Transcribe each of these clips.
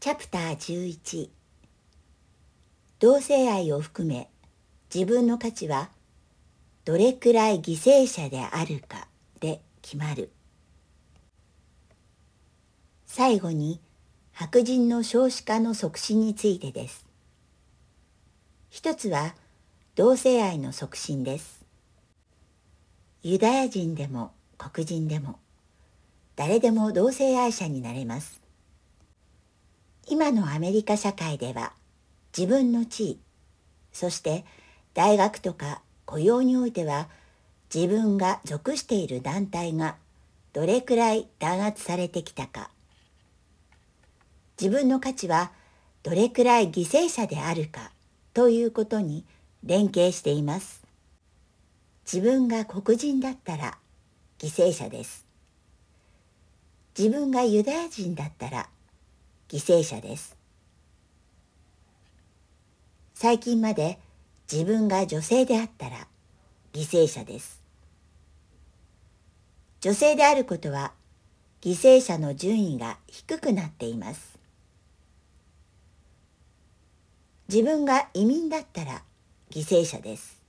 チャプター11同性愛を含め自分の価値はどれくらい犠牲者であるかで決まる。最後に白人の少子化の促進についてです。一つは同性愛の促進です。ユダヤ人でも黒人でも誰でも同性愛者になれます。今のアメリカ社会では自分の地位そして大学とか雇用においては自分が属している団体がどれくらい弾圧されてきたか。自分の価値はどれくらい犠牲者であるかということに連携しています。自分が黒人だったら犠牲者です。自分がユダヤ人だったら犠牲者です。最近まで自分が女性であったら犠牲者です。女性であることは犠牲者の順位が低くなっています。自分が移民だったら犠牲者です。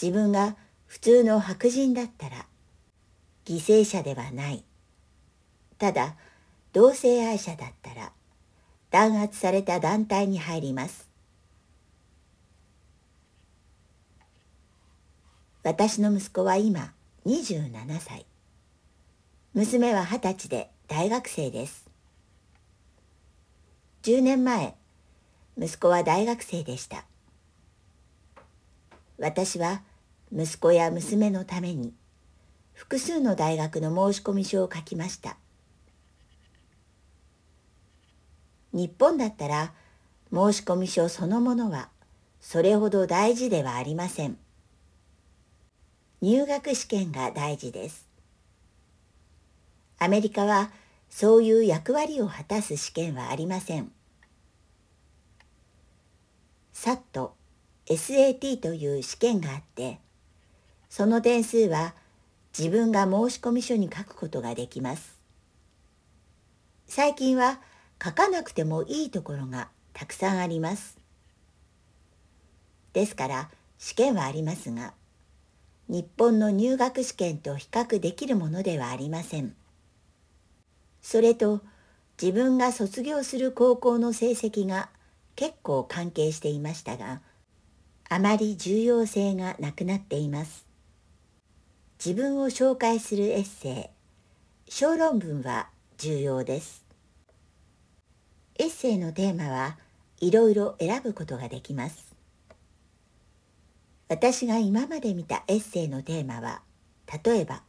自分が普通の白人だったら犠牲者ではない。ただ同性愛者だったら弾圧された団体に入ります。私の息子は今27歳。娘は20歳で大学生です。10年前息子は大学生でした。私は息子や娘のために複数の大学の申込書を書きました。日本だったら申込書そのものはそれほど大事ではありません。入学試験が大事です。アメリカはそういう役割を果たす試験はありません。SAT、SAT という試験があって、その点数は自分が申込書に書くことができます。最近は書かなくてもいいところがたくさんあります。ですから試験はありますが、日本の入学試験と比較できるものではありません。それと自分が卒業する高校の成績が結構関係していましたがあまり重要性がなくなっています自分を紹介するエッセイ小論文は重要ですエッセイのテーマはいろいろ選ぶことができます。私が今まで見たエッセイのテーマは例えば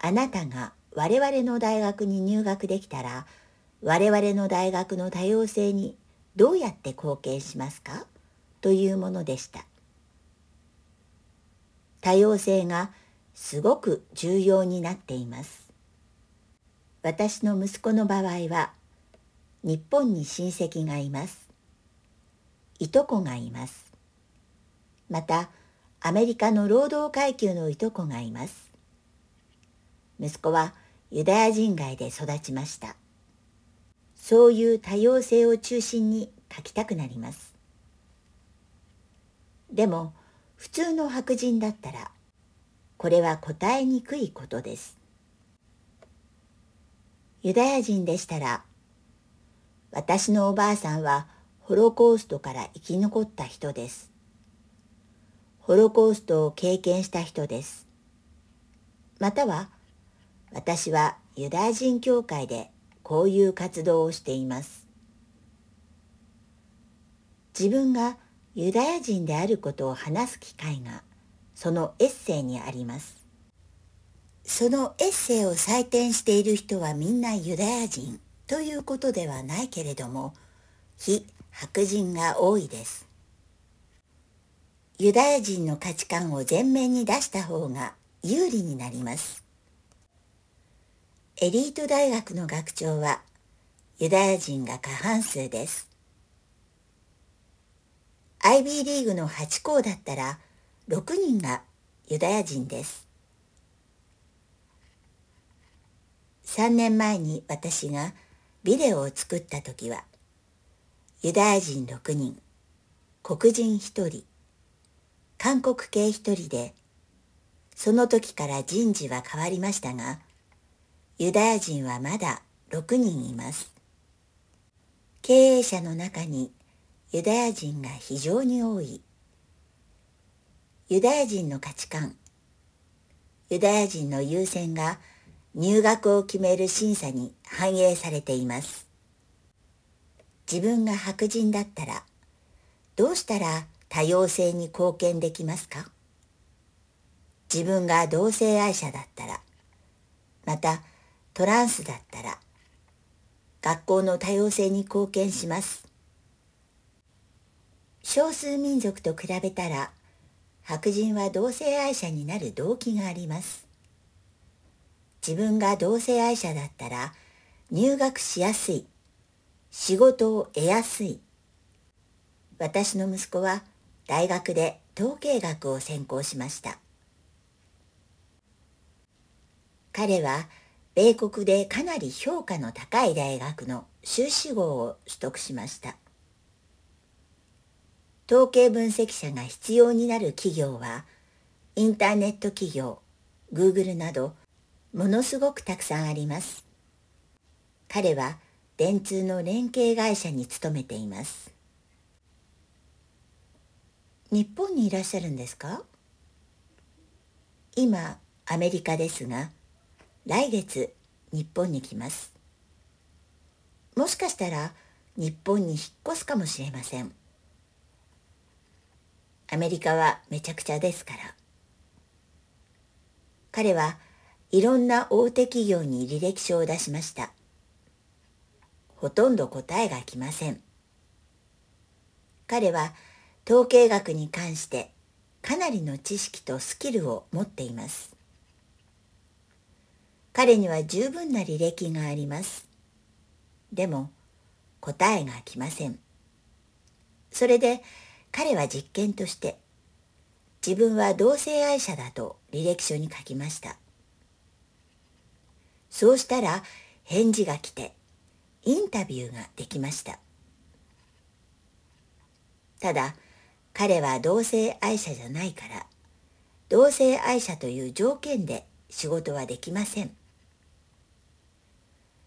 あなたが我々の大学に入学できたら我々の大学の多様性にどうやって貢献しますか？というものでした。多様性がすごく重要になっています。私の息子の場合は日本に親戚がいますいとこがいますまたアメリカの労働階級のいとこがいます息子はユダヤ人街で育ちましたそういう多様性を中心に書きたくなります。でも普通の白人だったらこれは答えにくいことです。ユダヤ人でしたら私のおばあさんはホロコーストから生き残った人です。ホロコーストを経験した人です。または私はユダヤ人教会でこういう活動をしています。自分がユダヤ人であることを話す機会がそのエッセイにあります。そのエッセイを採点している人はみんなユダヤ人ということではないけれども非白人が多いです。ユダヤ人の価値観を前面に出した方が有利になります。エリート大学の学長はユダヤ人が過半数です。IB リーグの8校だったら6人がユダヤ人です。3年前に私がビデオを作った時はユダヤ人6人黒人1人韓国系1人でその時から人事は変わりましたがユダヤ人はまだ6人います。経営者の中にユダヤ人が非常に多い。ユダヤ人の価値観ユダヤ人の優先が入学を決める審査に反映されています。自分が白人だったらどうしたら多様性に貢献できますか？自分が同性愛者だったらまたトランスだったら学校の多様性に貢献します。少数民族と比べたら白人は同性愛者になる動機があります。自分が同性愛者だったら入学しやすい。仕事を得やすい。私の息子は大学で統計学を専攻しました。彼は米国でかなり評価の高い大学の修士号を取得しました。統計分析者が必要になる企業は、インターネット企業、Google など、ものすごくたくさんあります。彼は電通の連携会社に勤めています。日本にいらっしゃるんですか？今、アメリカですが、来月、日本に来ます。もしかしたら、日本に引っ越すかもしれません。アメリカはめちゃくちゃですから。彼はいろんな大手企業に履歴書を出しました。ほとんど答えが来ません。彼は統計学に関してかなりの知識とスキルを持っています。彼には十分な履歴があります。でも答えが来ません。それで彼は実験として自分は同性愛者だと履歴書に書きました。そうしたら返事が来てインタビューができました。ただ彼は同性愛者じゃないから同性愛者という条件で仕事はできません。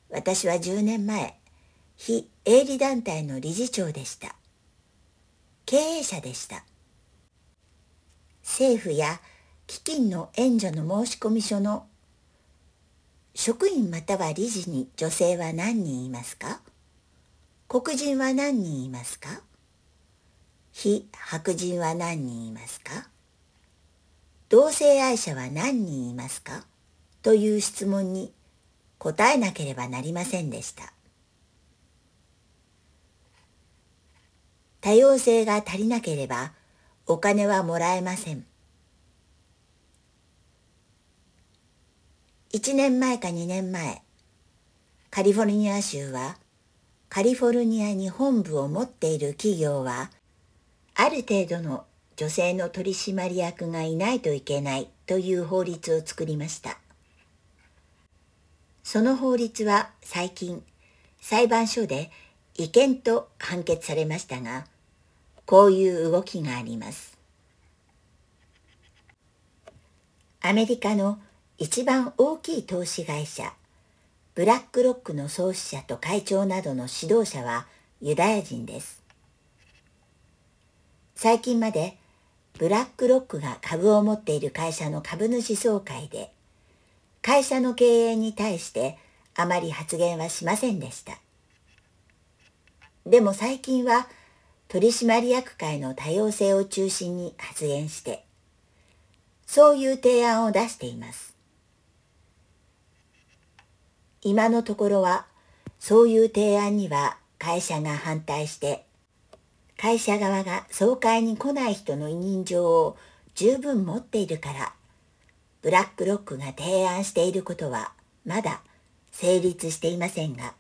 私は10年前非営利団体の理事長でした。経営者でした。政府や基金の援助の申込書の職員または理事に女性は何人いますか？黒人は何人いますか？非白人は何人いますか？同性愛者は何人いますか？という質問に答えなければなりませんでした。多様性が足りなければお金はもらえません。1年前か2年前、カリフォルニア州はカリフォルニアに本部を持っている企業はある程度の女性の取締役がいないといけないという法律を作りました。その法律は最近裁判所で違憲と判決されましたが、こういう動きがあります。アメリカの一番大きい投資会社、ブラックロックの創始者と会長などの指導者はユダヤ人です。最近までブラックロックが株を持っている会社の株主総会で、会社の経営に対してあまり発言はしませんでした。でも最近は取締役会の多様性を中心に発言して、そういう提案を出しています。今のところは、そういう提案には会社が反対して、会社側が総会に来ない人の委任状を十分持っているから、ブラックロックが提案していることはまだ成立していませんが、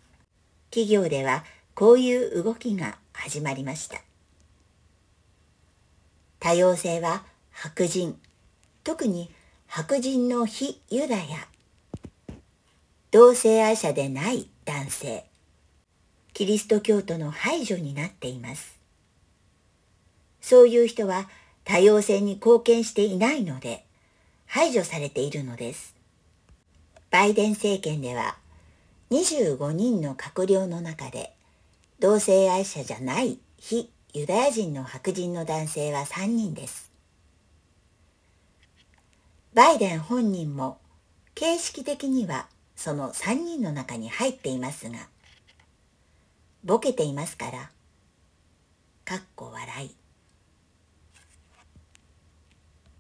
企業ではこういう動きが始まりました。多様性は白人、特に白人の非ユダヤ、同性愛者でない男性、キリスト教徒の排除になっています。そういう人は多様性に貢献していないので排除されているのです。バイデン政権では25人の閣僚の中で同性愛者じゃない非ユダヤ人の白人の男性は3人です。バイデン本人も形式的にはその3人の中に入っていますが、ボケていますから、かっこ笑い。